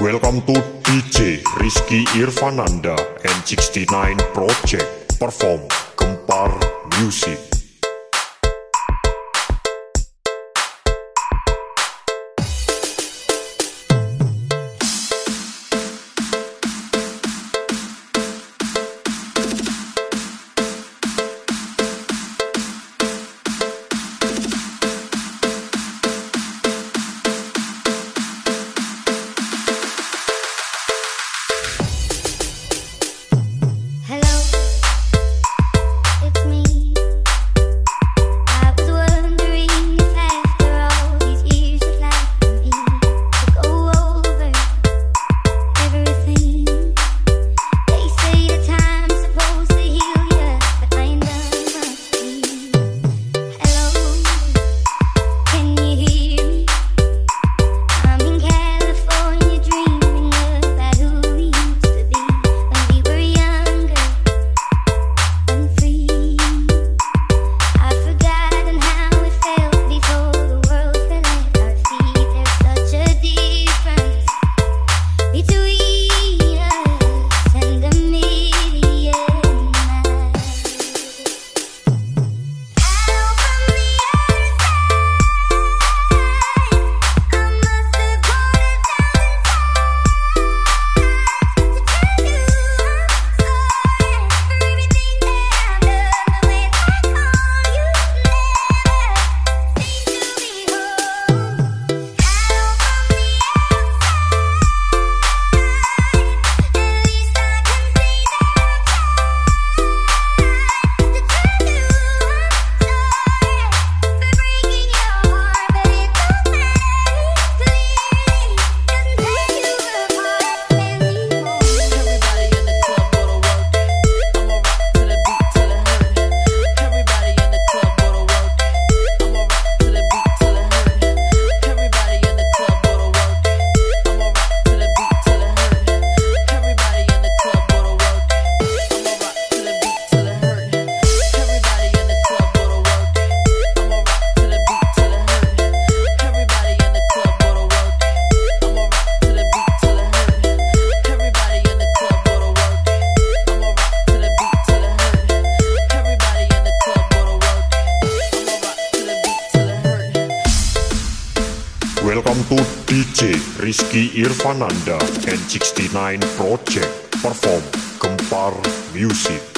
Welcome to DJ Rizky Irfananda and 69 Project Perform Gempar Music. DJ Rizky Irfananda N69 Project perform Kempar Music.